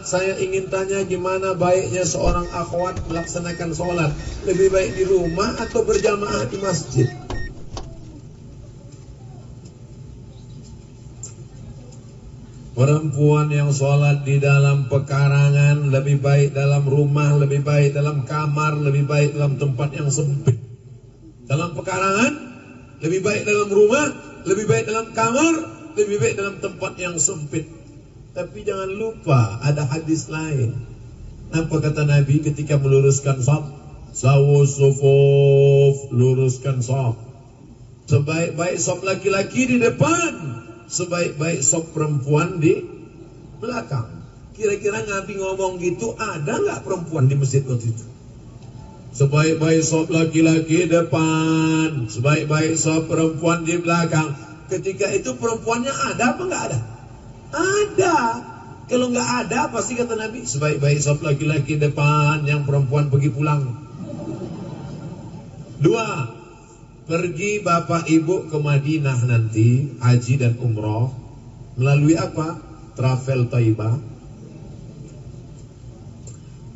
Saya ingin tanya gimana baiknya seorang akhwat melaksanakan sholat? Lebih baik di rumah atau berjamaah di masjid? Perempuan yang sholat di dalam pekarangan Lebih baik dalam rumah, lebih baik dalam kamar Lebih baik dalam tempat yang sempit. Dalam pekarangan Lebih baik dalam rumah Lebih baik dalam kamar Lebih baik dalam tempat yang sempit tapi jangan lupa ada hadis lain. Apa kata Nabi ketika meluruskan saf? Sawu luruskan saf. Sebaik-baik saf laki-laki di depan, sebaik-baik saf perempuan di belakang. Kira-kira Nabi ngomong gitu ada nggak perempuan di masjid waktu itu? Sebaik-baik sop laki-laki depan, sebaik-baik sop perempuan di belakang. Ketika itu perempuannya ada apa nggak ada? Ada. Kalau nggak ada, pasti kata Nabi, sebaik-baik sop laki-laki depan, yang perempuan pergi pulang. Dua, pergi bapak ibu ke Madinah nanti, haji dan umroh, melalui apa? Travel Taibah.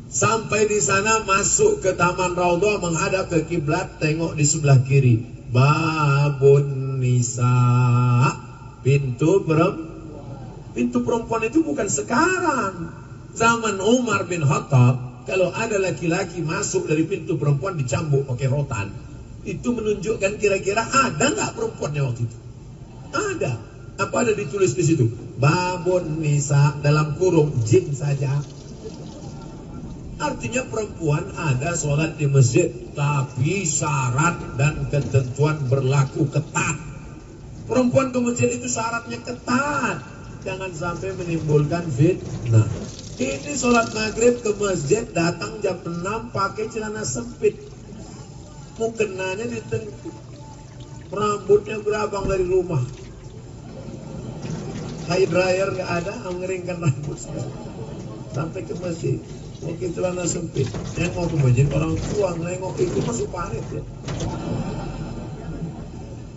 Sampai di sana masuk ke Taman Raudhah menghadap ke kiblat, tengok di sebelah kiri. Babun Nisa, pintu perempuan Pintu perempuan itu bukan sekarang. Zaman Umar bin Khattab, kalau ada laki-laki masuk dari pintu perempuan dicambuk pakai rotan, itu menunjukkan kira-kira ada nggak perempuannya waktu itu? Ada. Apa ada ditulis di situ? Babon nisa dalam kurung jin saja. Artinya perempuan ada sholat di masjid, tapi syarat dan ketentuan berlaku ketat. Perempuan ke masjid itu syaratnya ketat jangan sampai menimbulkan fitnah. Ini sholat maghrib ke masjid datang jam 6 pakai celana sempit. Mukenanya di rambutnya berabang dari rumah. Hair dryer nggak ada, mengeringkan rambut sampai ke masjid. Mungkin celana sempit. Mau ke masjid orang tua nengok itu masih panik ya.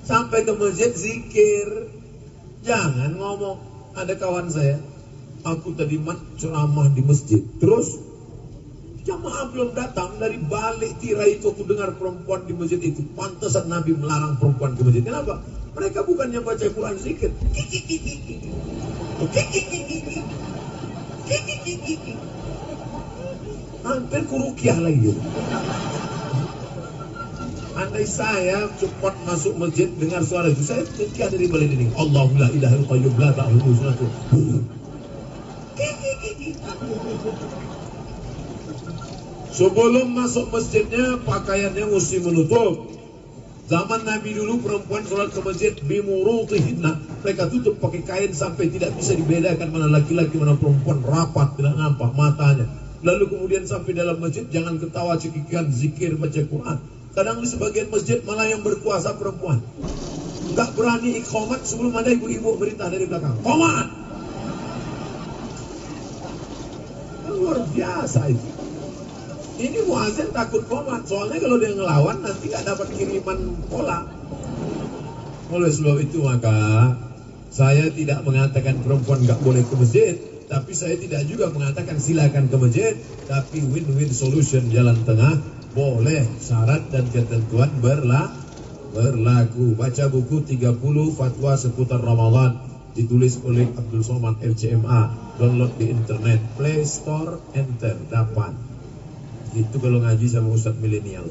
Sampai ke masjid zikir. Jangan ngomong ada kawan saya, aku tadi ceramah di masjid. Terus jamaah belum datang dari balik tirai itu aku dengar perempuan di masjid itu. Pantesan Nabi melarang perempuan ke masjid. Kenapa? Mereka bukannya baca Quran zikir. Hampir kurukiah lagi. Andai saya cepat masuk masjid dengar suara itu, saya tinggal dari balik ini. Allahumma ilaha qayyum la ta'khudhuhu sinatun. Sebelum masuk masjidnya pakaiannya mesti menutup. Zaman Nabi dulu perempuan sholat ke masjid bimurutihinna. Mereka tutup pakai kain sampai tidak bisa dibedakan mana laki-laki mana perempuan rapat tidak nampak matanya. Lalu kemudian sampai dalam masjid jangan ketawa cekikikan zikir baca Quran. Kadang di sebagian masjid malah yang berkuasa perempuan. Enggak berani ikhomat sebelum ada ibu-ibu berita dari belakang. Komat! Luar biasa itu. Ini muazin takut komat. Soalnya kalau dia ngelawan nanti nggak dapat kiriman pola. Oleh sebab itu maka saya tidak mengatakan perempuan nggak boleh ke masjid, tapi saya tidak juga mengatakan silakan ke masjid, tapi win-win solution jalan tengah boleh syarat dan ketentuan berla berlaku. Baca buku 30 fatwa seputar Ramadan ditulis oleh Abdul Somad LCMA. Download di internet Play Store enter dapat. Itu kalau ngaji sama Ustaz milenial.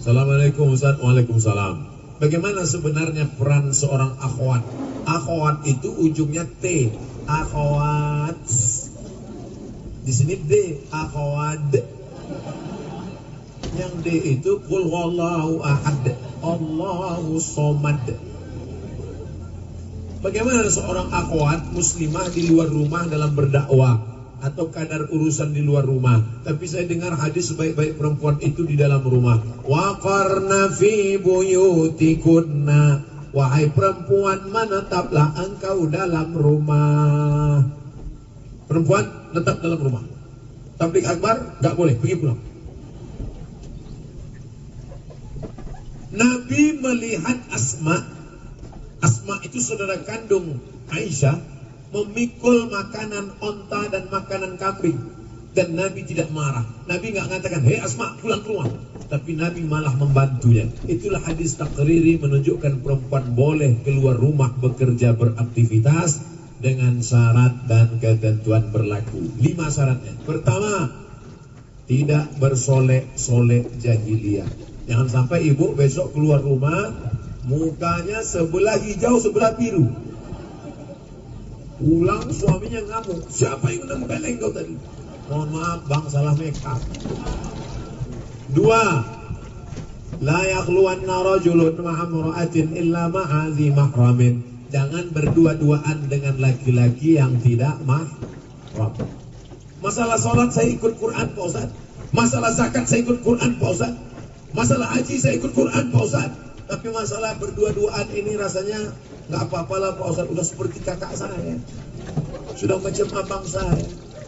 Assalamualaikum Ustaz. Waalaikumsalam. Bagaimana sebenarnya peran seorang akhwat? Akhwat itu ujungnya T. Akhwat di sini D, akhwad. Yang D itu kul wallahu ahad. Allahu somad. Bagaimana seorang akhwat muslimah di luar rumah dalam berdakwah atau kadar urusan di luar rumah. Tapi saya dengar hadis sebaik-baik perempuan itu di dalam rumah. Waqarna fi buyutikunna. Wahai perempuan, menetaplah engkau dalam rumah. Perempuan tetap dalam rumah. Tablik akbar nggak boleh, pergi pulang. Nabi melihat Asma. Asma itu saudara kandung Aisyah. memikul makanan onta dan makanan kambing dan Nabi tidak marah. Nabi nggak mengatakan, hei Asma pulang ke. Tapi Nabi malah membantunya. Itulah hadis takriri menunjukkan perempuan boleh keluar rumah bekerja beraktivitas dengan syarat dan ketentuan berlaku. Lima syaratnya. Pertama, tidak bersolek-solek jahiliyah. Jangan sampai ibu besok keluar rumah, mukanya sebelah hijau, sebelah biru. Pulang suaminya ngamuk. Siapa yang nempeleng kau tadi? Mohon maaf bang salah makeup. Dua, la yakhluwanna rajulun ma'a imra'atin illa ma'a mahramin. Jangan berdua-duaan dengan laki-laki yang tidak mahram. Masalah sholat saya ikut Quran Pak Ustaz. Masalah zakat saya ikut Quran Pak Ustaz. Masalah haji saya ikut Quran Pak Ustaz. Tapi masalah berdua-duaan ini rasanya nggak apa-apa lah Pak Ustaz. Udah seperti kakak saya. Sudah macam abang saya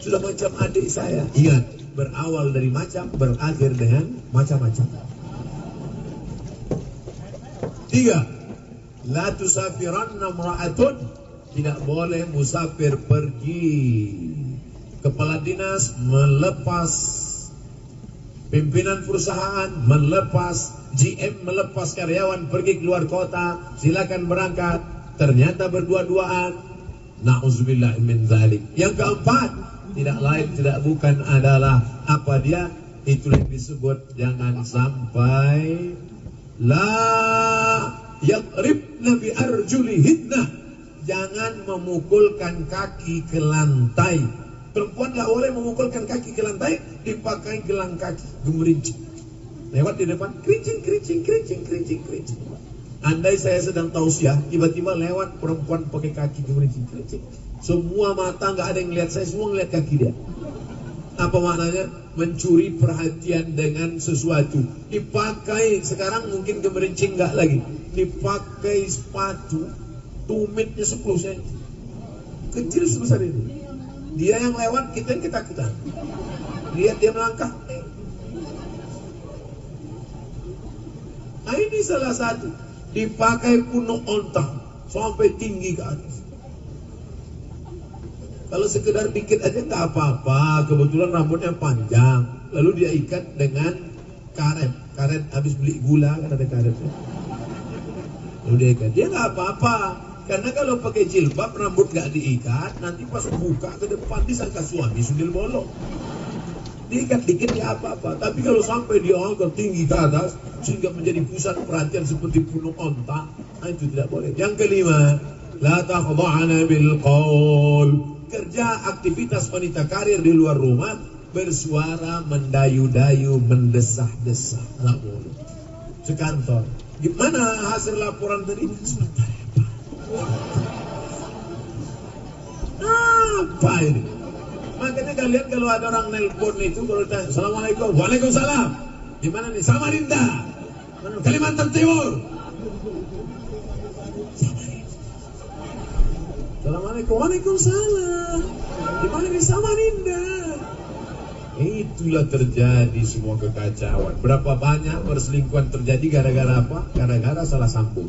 sudah macam adik saya. Ingat, berawal dari macam, berakhir dengan macam-macam. Tiga, la tusafiranna mra'atun tidak boleh musafir pergi. Kepala dinas melepas pimpinan perusahaan melepas GM melepas karyawan pergi keluar kota, silakan berangkat. Ternyata berdua-duaan. Nauzubillah min zalik. Yang keempat, tidak lain tidak bukan adalah apa dia itu yang disebut jangan sampai la yakribna bi arjulihinna jangan memukulkan kaki ke lantai perempuan gak boleh memukulkan kaki ke lantai dipakai gelang kaki gemerincing lewat di depan kerincing kerincing kerincing kerincing kerincing andai saya sedang tausiah tiba-tiba lewat perempuan pakai kaki gemerincing kerincing semua mata nggak ada yang lihat saya, semua ngeliat kaki dia. Apa maknanya? Mencuri perhatian dengan sesuatu. Dipakai sekarang mungkin gemerincing nggak lagi. Dipakai sepatu, tumitnya 10 cm. Kecil sebesar ini. Dia yang lewat, kita yang ketakutan. Lihat dia melangkah. Nah ini salah satu. Dipakai punuk onta sampai tinggi ke atas. Kalau sekedar dikit aja nggak apa-apa. Kebetulan rambutnya panjang. Lalu dia ikat dengan karet. Karet habis beli gula kan ada karetnya. Lalu dia nggak apa-apa. Karena kalau pakai jilbab rambut nggak diikat, nanti pas buka ke depan disangka suami sundil bolong. Diikat dikit ya apa-apa. Tapi kalau sampai dia angkat tinggi ke atas sehingga menjadi pusat perhatian seperti punuk onta, nah itu tidak boleh. Yang kelima, la takhdha'na bil qaul kerja aktivitas wanita karir di luar rumah bersuara mendayu-dayu mendesah-desah nggak boleh sekantor gimana hasil laporan tadi? Sebentar ya apa ini? Makanya kalian kalau ada orang nelpon itu kalau ditanya assalamualaikum waalaikumsalam. Di mana nih? Samarinda. Kalimantan Timur. Assalamualaikum. Waalaikumsalam. Di mana di Samarinda? Itulah terjadi semua kekacauan. Berapa banyak perselingkuhan terjadi gara-gara apa? Gara-gara salah sambung.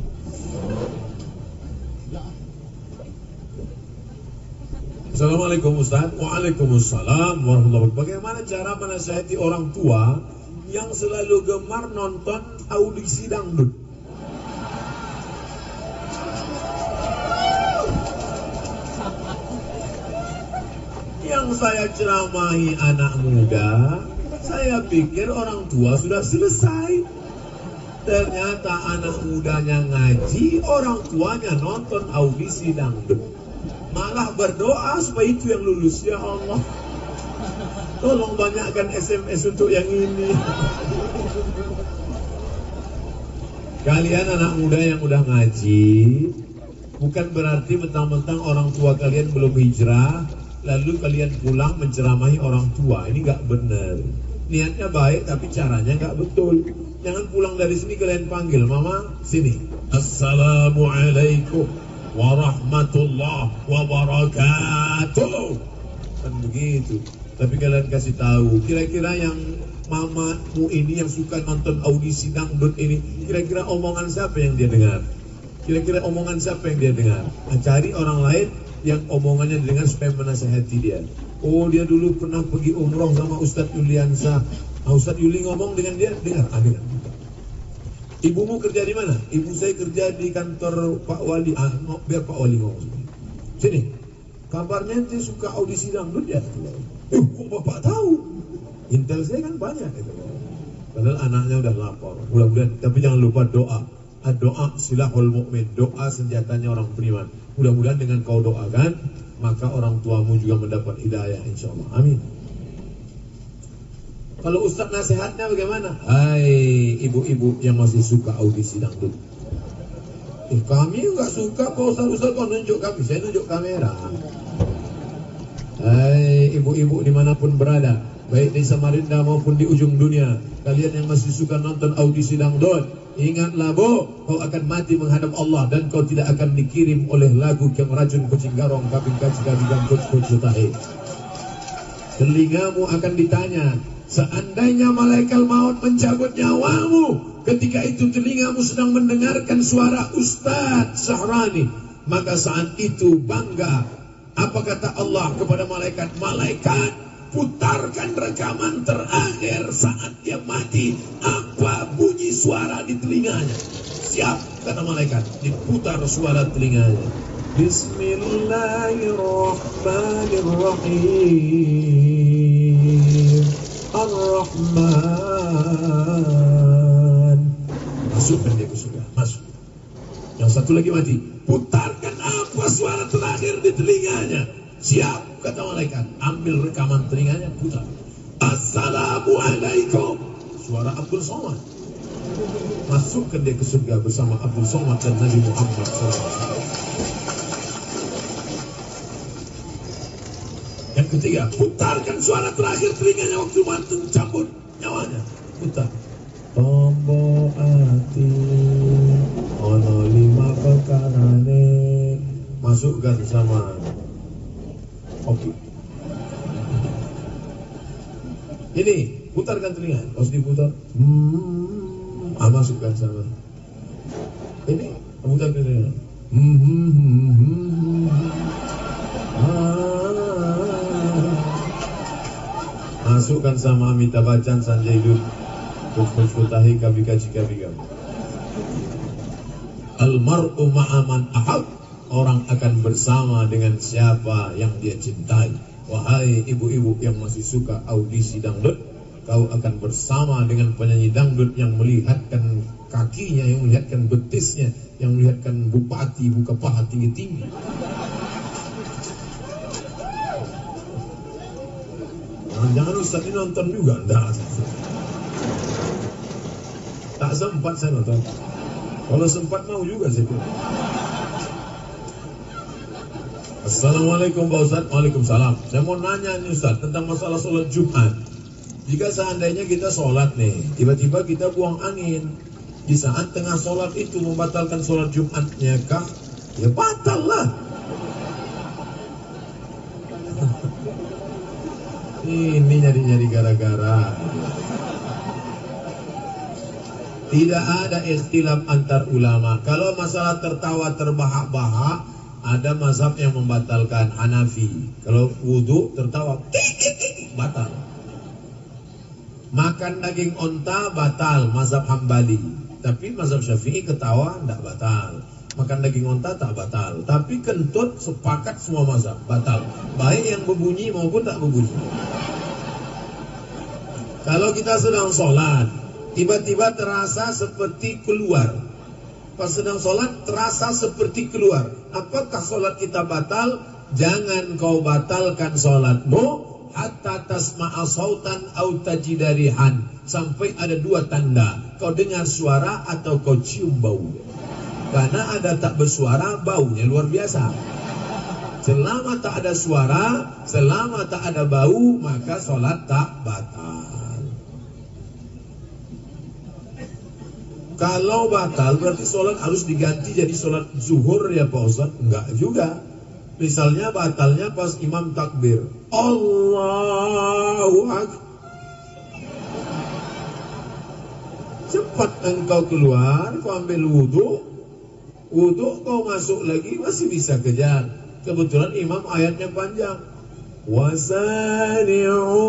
Assalamualaikum Ustaz. Waalaikumsalam warahmatullahi wabarakatuh. Bagaimana cara menasihati orang tua yang selalu gemar nonton audisi dangdut? Saya ceramahi anak muda, saya pikir orang tua sudah selesai. Ternyata anak mudanya ngaji, orang tuanya nonton audisi dangdut. Malah berdoa supaya itu yang lulus. Ya Allah, tolong banyakkan SMS untuk yang ini. Kalian anak muda yang udah ngaji, bukan berarti mentang-mentang orang tua kalian belum hijrah, lalu kalian pulang menceramahi orang tua. Ini nggak benar. Niatnya baik tapi caranya nggak betul. Jangan pulang dari sini kalian panggil mama sini. Assalamualaikum warahmatullahi wabarakatuh. Kan begitu. Tapi kalian kasih tahu, kira-kira yang mamamu ini yang suka nonton audisi dangdut ini, kira-kira omongan siapa yang dia dengar? Kira-kira omongan siapa yang dia dengar? Nah, cari orang lain yang omongannya dengan supaya menasehati dia. Oh dia dulu pernah pergi umroh sama Ustadz Yuliansa. Nah, Ustadz Yuli ngomong dengan dia, dengar, ah, dengar. Ibumu kerja di mana? Ibu saya kerja di kantor Pak Wali. Ah, biar Pak Wali ngomong. Sini. Kabarnya dia suka audisi dangdut ya. Eh, kok bapak tahu? Intel saya kan banyak itu. Padahal anaknya udah lapor. Mudah-mudahan, tapi jangan lupa doa. Doa silahul mukmin. Doa senjatanya orang beriman. Mudah-mudahan dengan kau doakan, maka orang tuamu juga mendapat hidayah insya Allah. Amin. Kalau Ustadz nasihatnya bagaimana? Hai ibu-ibu yang masih suka audisi dangdut. Eh, kami nggak suka Pak Ustadz-Ustadz kau nunjuk kami. Saya nunjuk kamera. Hai ibu-ibu di mana pun berada. Baik di Samarinda maupun di ujung dunia. Kalian yang masih suka nonton audisi dangdut. Ingatlah bo, kau akan mati menghadap Allah dan kau tidak akan dikirim oleh lagu yang racun kucing garong kaping kaci kami dan kuc kuc Telingamu akan ditanya, Seandainya malaikat maut mencabut nyawamu Ketika itu telingamu sedang mendengarkan suara Ustadz Sahrani Maka saat itu bangga Apa kata Allah kepada malaikat Malaikat putarkan rekaman terakhir saat dia mati. Apa bunyi suara di telinganya? Siap kata malaikat. Diputar suara telinganya. Bismillahirrahmanirrahim. Ar-Rahman. Masukkan dia ke surga? Masuk. Yang satu lagi mati. Putarkan apa suara terakhir di telinganya Siap kata malaikat Ambil rekaman telinganya putar. Assalamualaikum Suara Abdul Somad. Masukkan dia ke surga bersama Abdul Somad dan Nabi Muhammad SAW Yang ketiga, putarkan suara terakhir telinganya waktu mantu cabut nyawanya. Putar. Tombo ati ono lima pekarane masukkan sama Ini putarkan telinga, harus diputar. Hmm, ah, masukkan sama. Ini putar telinga. Hmm, hmm, hmm. Ah, Masukkan sama Amita Bachchan Sanjay Dutt Kutahi kabika jika bika Almar'u ma'aman ahab Orang akan bersama dengan siapa yang dia cintai Wahai ibu-ibu yang masih suka audisi dangdut Kau akan bersama dengan penyanyi dangdut yang melihatkan kakinya Yang melihatkan betisnya Yang melihatkan bupati buka paha tinggi-tinggi. Jangan-jangan Ustaz ini nonton juga Enggak. Tak sempat saya nonton. Kalau sempat mau juga saya Assalamualaikum Pak Ustaz. Waalaikumsalam. Saya mau nanya nih Ustaz Tentang masalah sholat Jumat. Jika seandainya kita sholat nih Tiba-tiba kita buang angin Di saat tengah sholat itu Membatalkan sholat Jumatnya kah? Ya batal lah. Ini nyari-nyari gara-gara. Tidak ada ikhtilaf antar ulama. Kalau masalah tertawa terbahak-bahak, ada mazhab yang membatalkan Hanafi. Kalau wudhu tertawa, batal. Makan daging onta batal, mazhab Hambali. Tapi mazhab Syafi'i ketawa tidak batal makan daging onta tak batal. Tapi kentut sepakat semua mazhab batal. Baik yang berbunyi maupun tak berbunyi. Kalau kita sedang sholat, tiba-tiba terasa seperti keluar. Pas sedang sholat terasa seperti keluar. Apakah sholat kita batal? Jangan kau batalkan sholatmu hatta tasma'a sautan au tajidarihan sampai ada dua tanda kau dengar suara atau kau cium bau karena ada tak bersuara baunya luar biasa. Selama tak ada suara, selama tak ada bau, maka sholat tak batal. Kalau batal berarti sholat harus diganti jadi sholat zuhur ya Pak Ustaz? Enggak juga. Misalnya batalnya pas imam takbir. Allahu Akbar. Cepat engkau keluar, kau ambil wudhu. Wudhu kau masuk lagi masih bisa kejar. Kebetulan imam ayatnya panjang. Wasari'u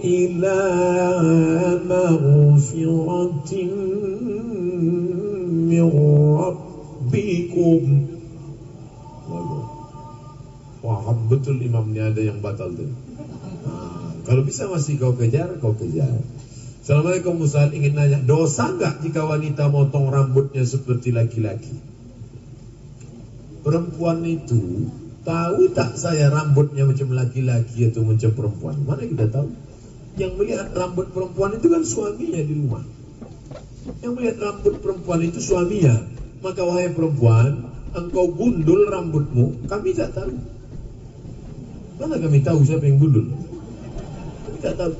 ila maghfiratin من ربكم Wah, betul imamnya ada yang batal tuh. Nah, kalau bisa masih kau kejar, kau kejar. Assalamualaikum Ustaz ingin nanya, dosa nggak jika wanita motong rambutnya seperti laki-laki? Perempuan itu Tahu tak saya rambutnya macam laki-laki atau macam perempuan? Mana kita tahu? Yang melihat rambut perempuan itu kan suaminya di rumah. yang melihat rambut perempuan itu suaminya. Maka wahai perempuan, engkau gundul rambutmu, kami tak tahu. Mana kami tahu siapa yang gundul? Kami tak tahu.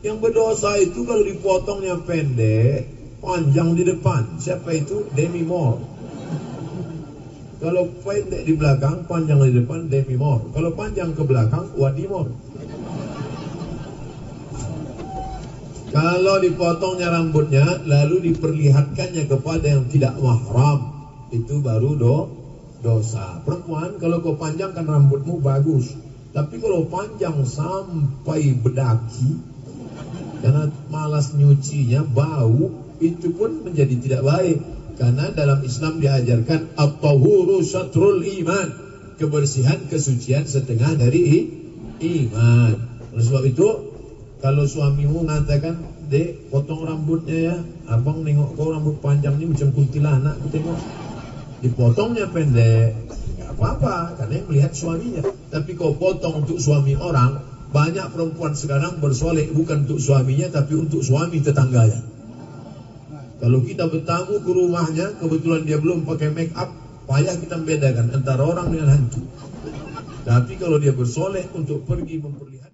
Yang berdosa itu kalau dipotongnya pendek, panjang di depan. Siapa itu? Demi Moore. Kalau pendek di belakang, panjang di depan, Demi Moore. Kalau panjang ke belakang, Wadi Moore. Kalau dipotongnya rambutnya, lalu diperlihatkannya kepada yang tidak mahram, itu baru do, dosa. Perempuan, kalau kau panjangkan rambutmu bagus. Tapi kalau panjang sampai bedaki, karena malas nyucinya, bau, itu pun menjadi tidak baik. Karena dalam Islam diajarkan at-tahuru iman. Kebersihan, kesucian setengah dari iman. Oleh sebab itu, kalau suamimu mengatakan, Dek, potong rambutnya ya. Abang nengok kau rambut panjang ini macam kuntilanak, aku tengok. Dipotongnya pendek. Gak apa-apa, karena melihat suaminya. Tapi kau potong untuk suami orang, banyak perempuan sekarang bersolek bukan untuk suaminya, tapi untuk suami tetangganya. Kalau kita bertamu ke rumahnya, kebetulan dia belum pakai make up, payah kita membedakan antara orang dengan hantu. Tapi kalau dia bersoleh untuk pergi memperlihatkan